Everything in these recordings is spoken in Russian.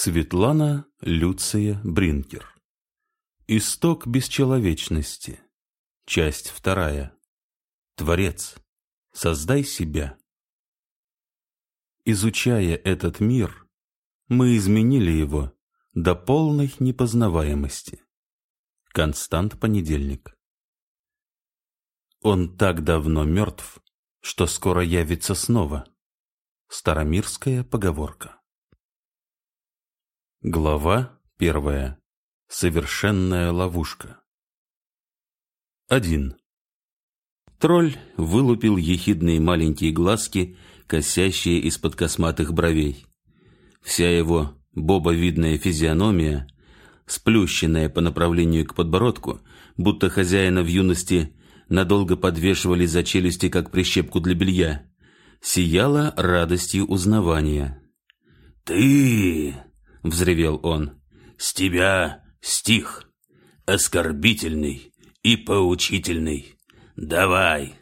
Светлана Люция Бринкер. Исток бесчеловечности. Часть вторая. Творец, создай себя. Изучая этот мир, мы изменили его до полной непознаваемости. Констант Понедельник. Он так давно мертв, что скоро явится снова. Старомирская поговорка. Глава первая. Совершенная ловушка. Один. Тролль вылупил ехидные маленькие глазки, косящие из-под косматых бровей. Вся его бобовидная физиономия, сплющенная по направлению к подбородку, будто хозяина в юности надолго подвешивали за челюсти, как прищепку для белья, сияла радостью узнавания. «Ты!» — взревел он. «С тебя стих, оскорбительный и поучительный. Давай,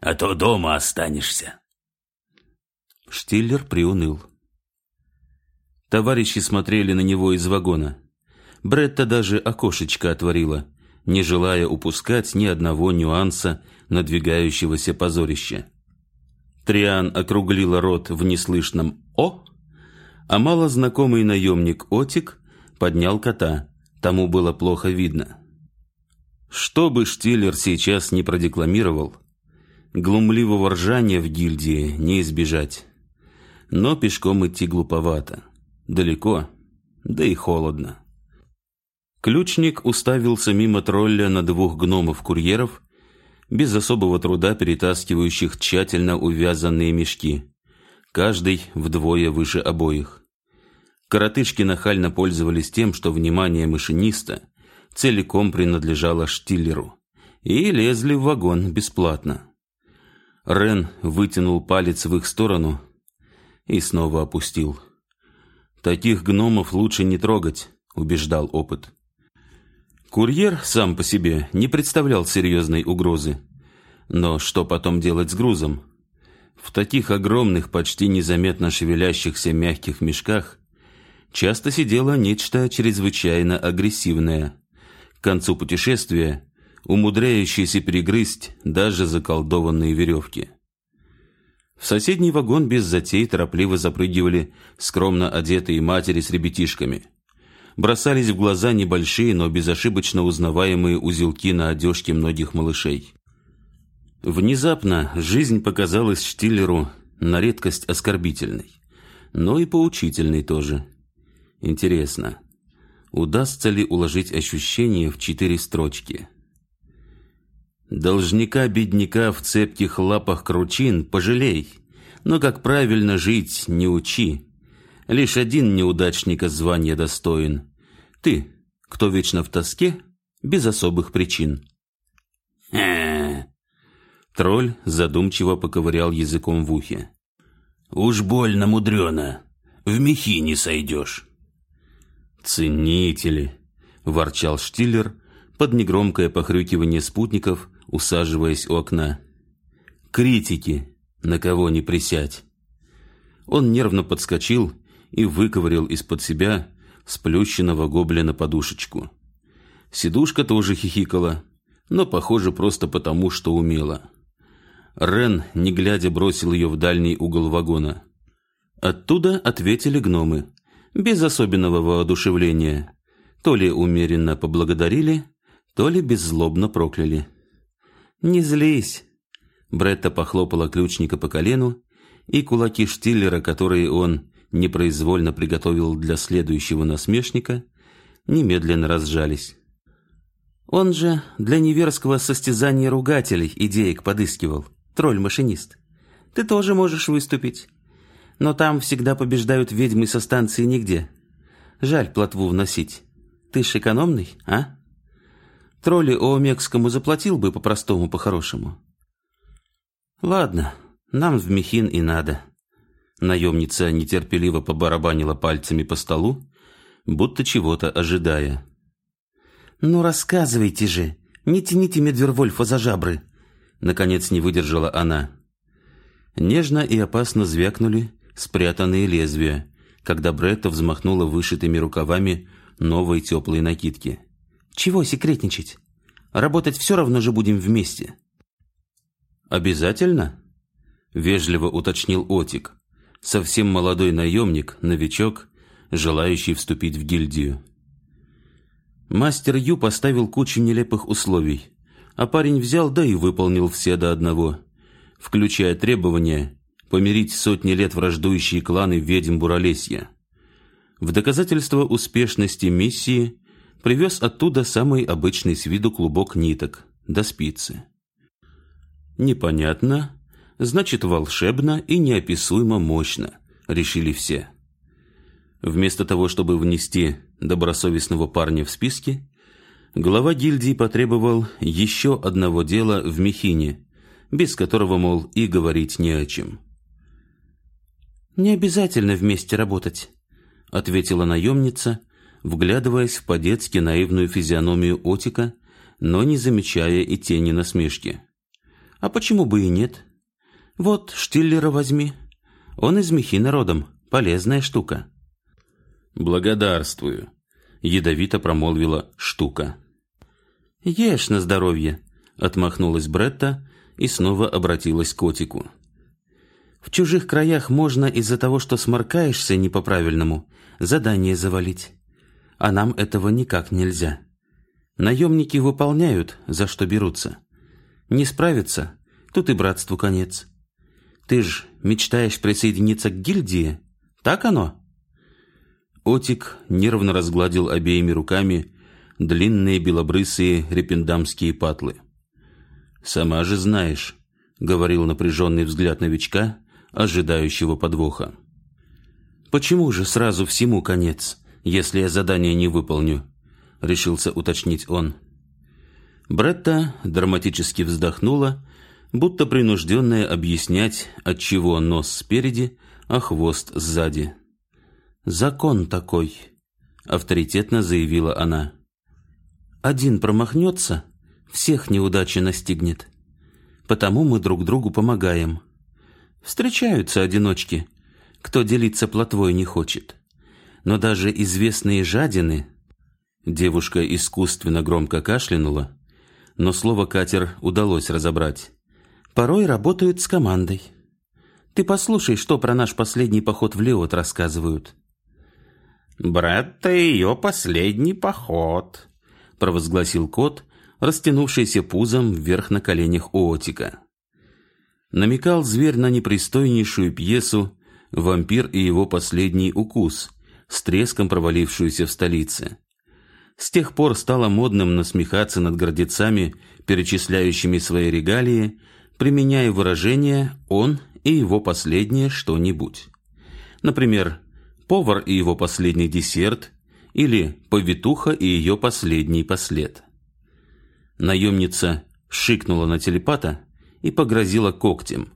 а то дома останешься». Штиллер приуныл. Товарищи смотрели на него из вагона. Бретта даже окошечко отворила, не желая упускать ни одного нюанса надвигающегося позорища. Триан округлила рот в неслышном «О!» А малознакомый наемник Отик поднял кота. Тому было плохо видно. Что бы Штиллер сейчас не продекламировал, глумливого ржания в гильдии не избежать. Но пешком идти глуповато. Далеко, да и холодно. Ключник уставился мимо тролля на двух гномов-курьеров, без особого труда перетаскивающих тщательно увязанные мешки каждый вдвое выше обоих. Коротышки нахально пользовались тем, что внимание машиниста целиком принадлежало Штиллеру, и лезли в вагон бесплатно. Рен вытянул палец в их сторону и снова опустил. «Таких гномов лучше не трогать», — убеждал опыт. Курьер сам по себе не представлял серьезной угрозы. Но что потом делать с грузом? В таких огромных, почти незаметно шевелящихся мягких мешках часто сидело нечто чрезвычайно агрессивное. К концу путешествия умудряющееся перегрызть даже заколдованные веревки. В соседний вагон без затей торопливо запрыгивали скромно одетые матери с ребятишками. Бросались в глаза небольшие, но безошибочно узнаваемые узелки на одежке многих малышей. Внезапно жизнь показалась Штиллеру на редкость оскорбительной, но и поучительной тоже. Интересно, удастся ли уложить ощущения в четыре строчки? Должника-бедняка в цепких лапах кручин пожалей, но как правильно жить не учи. Лишь один неудачника звания достоин. Ты, кто вечно в тоске, без особых причин. Тролль задумчиво поковырял языком в ухе. «Уж больно мудрено. В мехи не сойдешь». «Ценители!» – ворчал Штиллер под негромкое похрюкивание спутников, усаживаясь у окна. «Критики! На кого не присядь!» Он нервно подскочил и выковырял из-под себя сплющенного гоблина подушечку. Сидушка тоже хихикала, но, похоже, просто потому, что умела. Рен, не глядя, бросил ее в дальний угол вагона. Оттуда ответили гномы, без особенного воодушевления. То ли умеренно поблагодарили, то ли беззлобно прокляли. «Не злись!» Бретта похлопала ключника по колену, и кулаки Штиллера, которые он непроизвольно приготовил для следующего насмешника, немедленно разжались. Он же для неверского состязания ругателей идеек подыскивал тролль-машинист. Ты тоже можешь выступить. Но там всегда побеждают ведьмы со станции нигде. Жаль плотву вносить. Ты ж экономный, а? Тролли Оомекскому заплатил бы по-простому, по-хорошему. Ладно, нам в Мехин и надо. Наемница нетерпеливо побарабанила пальцами по столу, будто чего-то ожидая. «Ну, рассказывайте же, не тяните Медвервольфа за жабры», Наконец не выдержала она. Нежно и опасно звякнули спрятанные лезвия, когда Бретта взмахнула вышитыми рукавами новой теплой накидки. «Чего секретничать? Работать все равно же будем вместе». «Обязательно?» — вежливо уточнил Отик, совсем молодой наемник, новичок, желающий вступить в гильдию. Мастер Ю поставил кучу нелепых условий, а парень взял да и выполнил все до одного, включая требование помирить сотни лет враждующие кланы ведьм Буралесья. В доказательство успешности миссии привез оттуда самый обычный с виду клубок ниток, до спицы. Непонятно, значит волшебно и неописуемо мощно, решили все. Вместо того, чтобы внести добросовестного парня в списки, глава гильдии потребовал еще одного дела в Мехине, без которого, мол, и говорить не о чем. «Не обязательно вместе работать», — ответила наемница, вглядываясь в по-детски наивную физиономию Отика, но не замечая и тени насмешки. «А почему бы и нет? Вот Штиллера возьми. Он из Мехина родом, полезная штука». «Благодарствую», — ядовито промолвила штука. «Ешь на здоровье», — отмахнулась Бретта и снова обратилась к котику. «В чужих краях можно из-за того, что сморкаешься не по-правильному, задание завалить. А нам этого никак нельзя. Наемники выполняют, за что берутся. Не справятся, тут и братству конец. Ты ж мечтаешь присоединиться к гильдии? Так оно?» Отик нервно разгладил обеими руками длинные белобрысые репендамские патлы. «Сама же знаешь», — говорил напряженный взгляд новичка, ожидающего подвоха. «Почему же сразу всему конец, если я задание не выполню?» — решился уточнить он. Бретта драматически вздохнула, будто принужденная объяснять, отчего нос спереди, а хвост сзади. «Закон такой», — авторитетно заявила она. «Один промахнется, всех неудача настигнет. Потому мы друг другу помогаем. Встречаются одиночки, кто делиться плотвой не хочет. Но даже известные жадины...» Девушка искусственно громко кашлянула, но слово «катер» удалось разобрать. «Порой работают с командой. Ты послушай, что про наш последний поход в Леот рассказывают». «Бретта ее последний поход», — провозгласил кот, растянувшийся пузом вверх на коленях Оотика. Намекал зверь на непристойнейшую пьесу «Вампир и его последний укус», с треском провалившуюся в столице. С тех пор стало модным насмехаться над гордецами, перечисляющими свои регалии, применяя выражение «он и его последнее что-нибудь». Например, повар и его последний десерт или повитуха и ее последний послед. Наемница шикнула на телепата и погрозила когтем,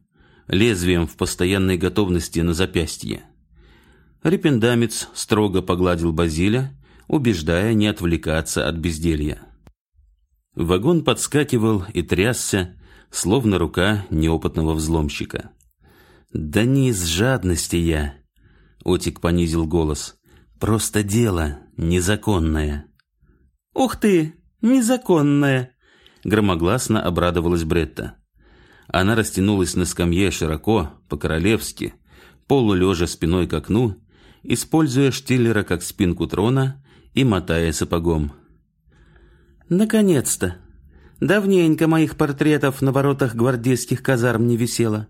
лезвием в постоянной готовности на запястье. Репендамец строго погладил Базиля, убеждая не отвлекаться от безделья. Вагон подскакивал и трясся, словно рука неопытного взломщика. «Да не из жадности я», Отик понизил голос. «Просто дело незаконное». «Ух ты, незаконное!» Громогласно обрадовалась Бретта. Она растянулась на скамье широко, по-королевски, полулежа спиной к окну, используя штиллера как спинку трона и мотая сапогом. «Наконец-то! Давненько моих портретов на воротах гвардейских казарм не висело.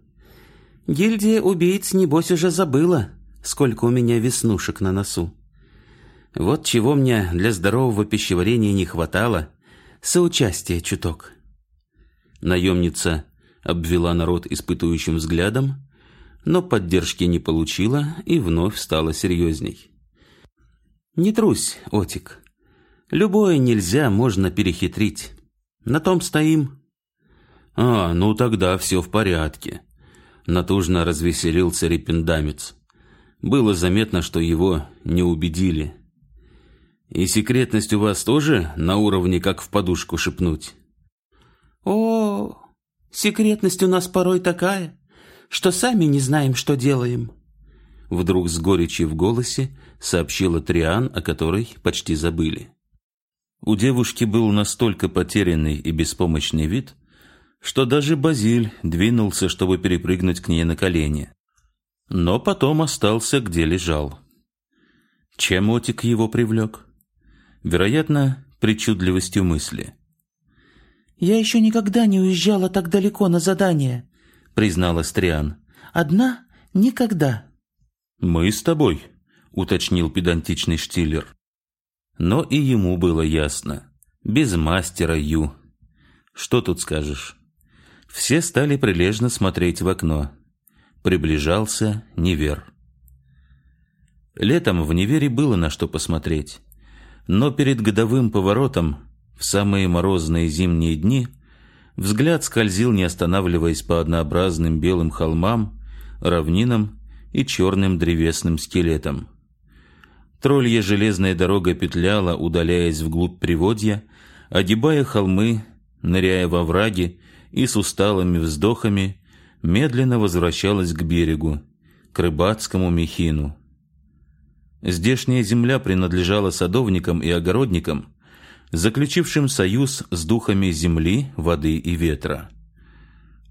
Гильдия убийц, небось, уже забыла, сколько у меня веснушек на носу. Вот чего мне для здорового пищеварения не хватало — соучастия чуток. Наемница обвела народ испытующим взглядом, но поддержки не получила и вновь стала серьезней. «Не трусь, Отик. Любое нельзя, можно перехитрить. На том стоим». «А, ну тогда все в порядке», — натужно развеселился репендамец. Было заметно, что его не убедили. И секретность у вас тоже на уровне, как в подушку шепнуть? О, секретность у нас порой такая, что сами не знаем, что делаем. Вдруг с горечью в голосе сообщила Триан, о которой почти забыли. У девушки был настолько потерянный и беспомощный вид, что даже Базиль двинулся, чтобы перепрыгнуть к ней на колени. Но потом остался, где лежал. Чем Отик его привлек? Вероятно, причудливостью мысли. «Я еще никогда не уезжала так далеко на задание», — призналась Триан. «Одна? Никогда». «Мы с тобой», — уточнил педантичный Штиллер. Но и ему было ясно. Без мастера Ю. Что тут скажешь? Все стали прилежно смотреть в окно. Приближался Невер. Летом в Невере было на что посмотреть. Но перед годовым поворотом, в самые морозные зимние дни, взгляд скользил, не останавливаясь по однообразным белым холмам, равнинам и черным древесным скелетам. Троллья железная дорога петляла, удаляясь вглубь приводья, огибая холмы, ныряя во враги и с усталыми вздохами медленно возвращалась к берегу, к рыбацкому мехину. Здешняя земля принадлежала садовникам и огородникам, заключившим союз с духами земли, воды и ветра.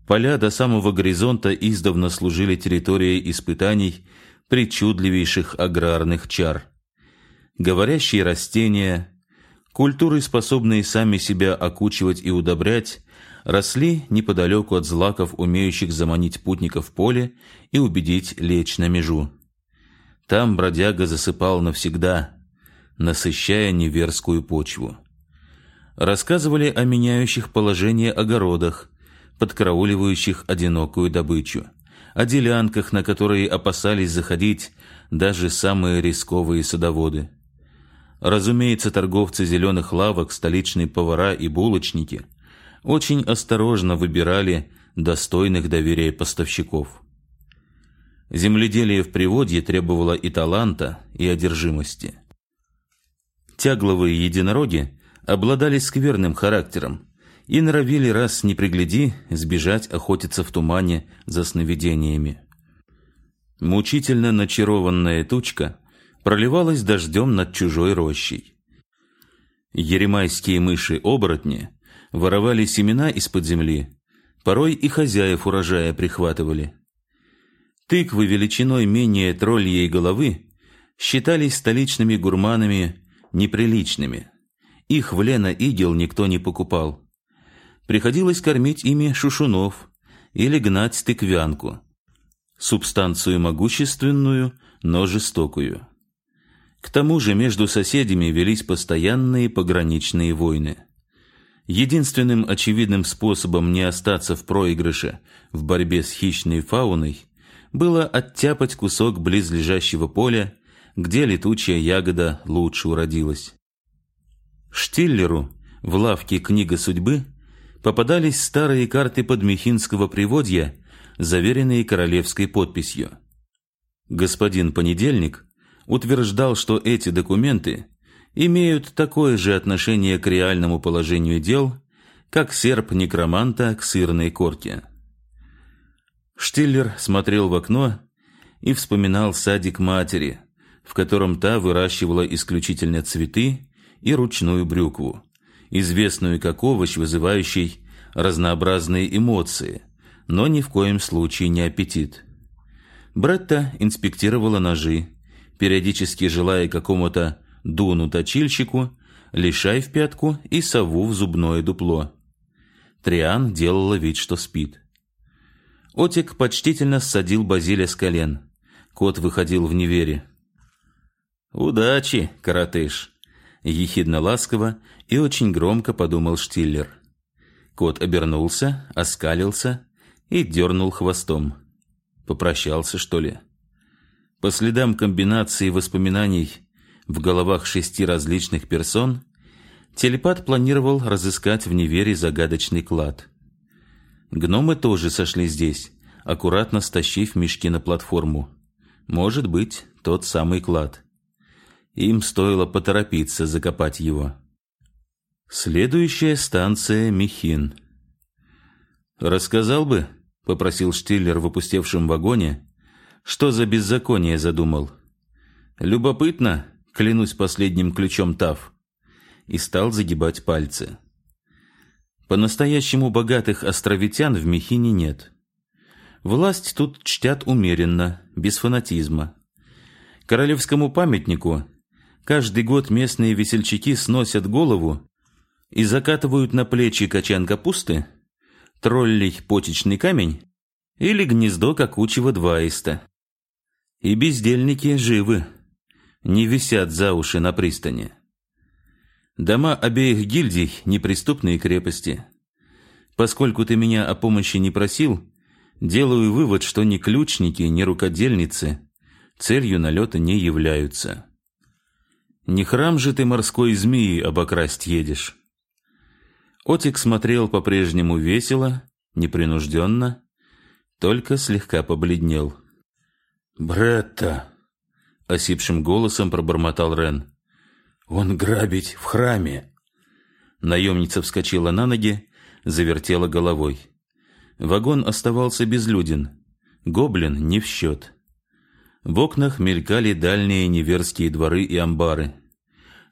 Поля до самого горизонта издавна служили территорией испытаний причудливейших аграрных чар. Говорящие растения, культуры, способные сами себя окучивать и удобрять, росли неподалеку от злаков, умеющих заманить путников в поле и убедить лечь на межу. Там бродяга засыпал навсегда, насыщая неверскую почву. Рассказывали о меняющих положение огородах, подкарауливающих одинокую добычу, о делянках, на которые опасались заходить даже самые рисковые садоводы. Разумеется, торговцы зеленых лавок, столичные повара и булочники очень осторожно выбирали достойных доверия поставщиков. Земледелие в приводье требовало и таланта, и одержимости. Тягловые единороги обладали скверным характером и норовили раз не пригляди сбежать охотиться в тумане за сновидениями. Мучительно начарованная тучка проливалась дождем над чужой рощей. Еремайские мыши-оборотни воровали семена из-под земли, порой и хозяев урожая прихватывали. Тыквы величиной менее тролльей головы считались столичными гурманами неприличными. Их в Лена-Игел никто не покупал. Приходилось кормить ими шушунов или гнать тыквянку. Субстанцию могущественную, но жестокую. К тому же между соседями велись постоянные пограничные войны. Единственным очевидным способом не остаться в проигрыше в борьбе с хищной фауной было оттяпать кусок близлежащего поля, где летучая ягода лучше уродилась. Штиллеру в лавке «Книга судьбы» попадались старые карты подмехинского приводья, заверенные королевской подписью. Господин Понедельник утверждал, что эти документы имеют такое же отношение к реальному положению дел, как серп некроманта к сырной корке. Штиллер смотрел в окно и вспоминал садик матери, в котором та выращивала исключительно цветы и ручную брюкву, известную как овощ, вызывающий разнообразные эмоции, но ни в коем случае не аппетит. Бретта инспектировала ножи, периодически желая какому-то дуну-точильщику лишай в пятку и сову в зубное дупло. Триан делала вид, что спит. Отик почтительно ссадил Базиля с колен. Кот выходил в невере. «Удачи, коротыш!» Ехидно-ласково и очень громко подумал Штиллер. Кот обернулся, оскалился и дернул хвостом. Попрощался, что ли? По следам комбинации воспоминаний в головах шести различных персон, телепат планировал разыскать в невере загадочный клад. Гномы тоже сошли здесь, аккуратно стащив мешки на платформу. Может быть, тот самый клад. Им стоило поторопиться закопать его. Следующая станция Михин. «Рассказал бы», — попросил Штиллер в опустевшем вагоне, Что за беззаконие задумал? Любопытно, клянусь последним ключом Тав. И стал загибать пальцы. По-настоящему богатых островитян в Мехине нет. Власть тут чтят умеренно, без фанатизма. Королевскому памятнику каждый год местные весельчаки сносят голову и закатывают на плечи качан капусты, троллей почечный камень или гнездо какучего дваиста. И бездельники живы, не висят за уши на пристани. Дома обеих гильдий – неприступные крепости. Поскольку ты меня о помощи не просил, делаю вывод, что ни ключники, ни рукодельницы целью налета не являются. Не храм же ты морской змеи обокрасть едешь. Отик смотрел по-прежнему весело, непринужденно, только слегка побледнел. «Бретта!» — осипшим голосом пробормотал Рен. «Он грабить в храме!» Наемница вскочила на ноги, завертела головой. Вагон оставался безлюден. Гоблин не в счет. В окнах мелькали дальние неверские дворы и амбары.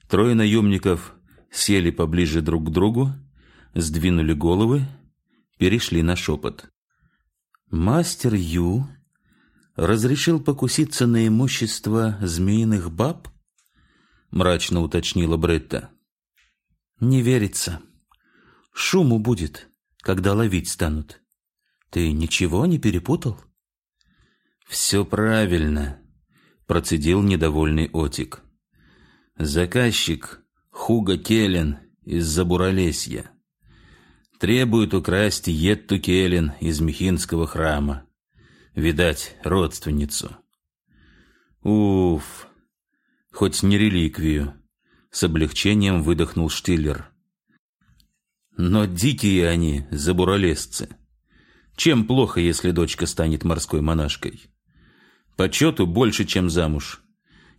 Трое наемников сели поближе друг к другу, сдвинули головы, перешли на шепот. «Мастер Ю разрешил покуситься на имущество змеиных баб?» — мрачно уточнила Бретта. «Не верится. Шуму будет, когда ловить станут. Ты ничего не перепутал?» «Все правильно», — процедил недовольный Отик. «Заказчик Хуга Келлен из Забуралесья требует украсть Етту Келлен из Михинского храма. Видать, родственницу». «Уф, хоть не реликвию», — с облегчением выдохнул Штиллер. «Но дикие они, забуралесцы. Чем плохо, если дочка станет морской монашкой?» Почету больше, чем замуж.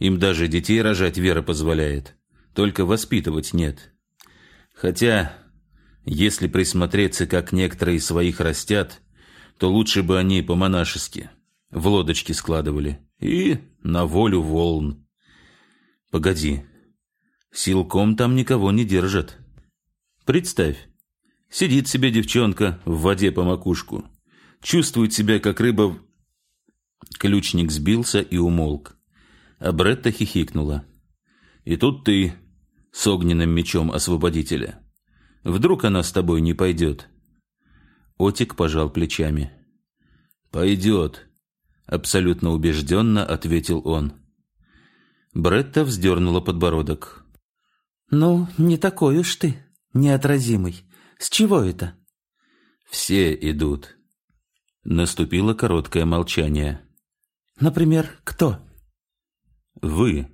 Им даже детей рожать вера позволяет. Только воспитывать нет. Хотя, если присмотреться, как некоторые своих растят, то лучше бы они по-монашески в лодочки складывали и на волю волн. Погоди, силком там никого не держат. Представь, сидит себе девчонка в воде по макушку, чувствует себя как рыба Ключник сбился и умолк. А Бретта хихикнула. «И тут ты с огненным мечом освободителя. Вдруг она с тобой не пойдет?» Отик пожал плечами. «Пойдет», — абсолютно убежденно ответил он. Бретта вздернула подбородок. «Ну, не такой уж ты, неотразимый. С чего это?» «Все идут». Наступило короткое молчание. Например, кто? Вы.